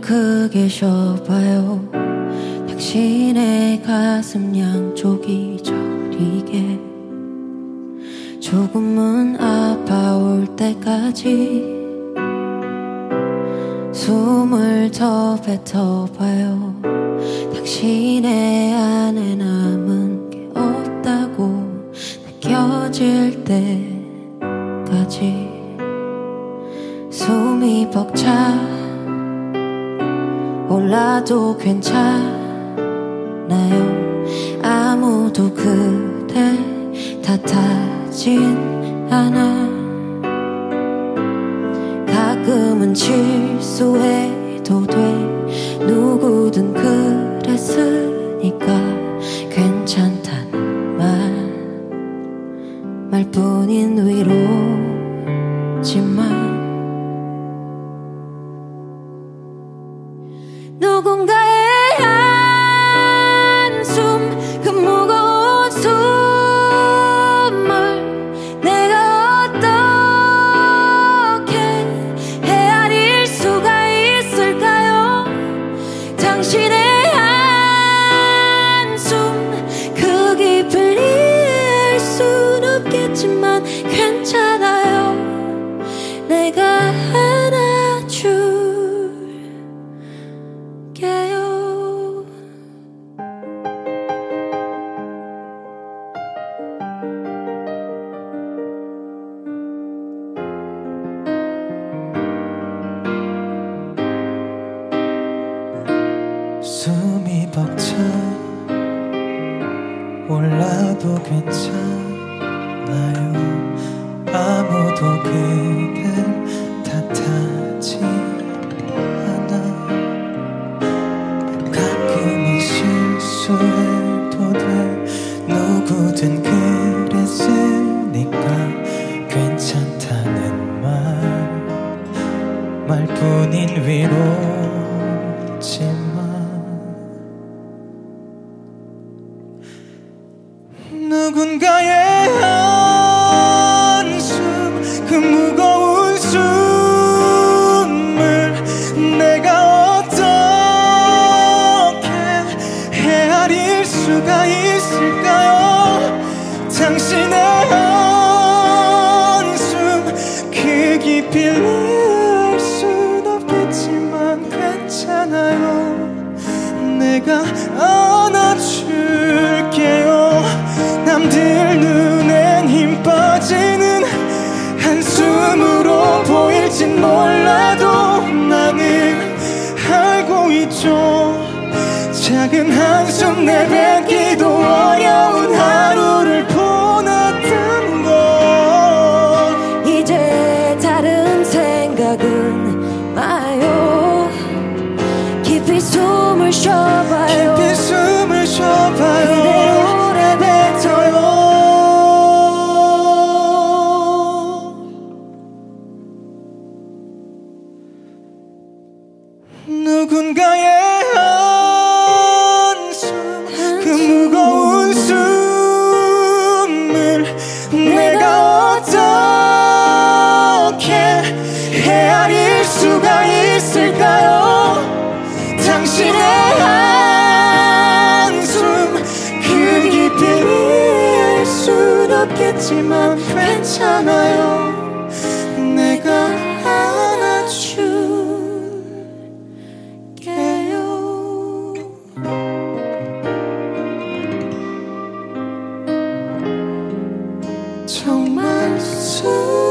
크게 쉬어봐요. 당신의 가슴 양쪽이 저리게. 조금은 아파올 때까지 숨을 더 뱉어봐요. 당신의 안에 남은 게 없다고 느껴질 때까지 숨이 벅차 올라도 괜찮아요. 아무도 그대 탓하진 않아. 가끔은 실수해도 돼. 누구든 그랬으니까 괜찮다는 말 말뿐인 위로지만 숨이 벅차. 올라도 괜찮아요. 아무도 그댈 탓하지 않아. 가끔은 실수해도 돼 누구든 그랬으니까 괜찮다는 말 말뿐인 위로지만 누군가의 한숨 그 무거운 숨을 내가 어떻게 헤아릴 수가 있을까요? 당신의 한숨 그 깊이를 알순 없겠지만 괜찮아요. 내가 한숨으로 보일진 몰라도 나는 알고 있죠. 작은 한숨 내뱉기도 어려운 하루를 보냈던 걸. 이제 다른 생각은 마요. 깊이 숨을 쉬어봐요. 깊이 숨을 쉬어봐요 누군가의 한숨 그 무거운 숨을 내가 어떻게 헤아릴 수가 있을까요? 당신의 한숨 그 깊이를 알순 없겠지만 괜찮아요 정말 수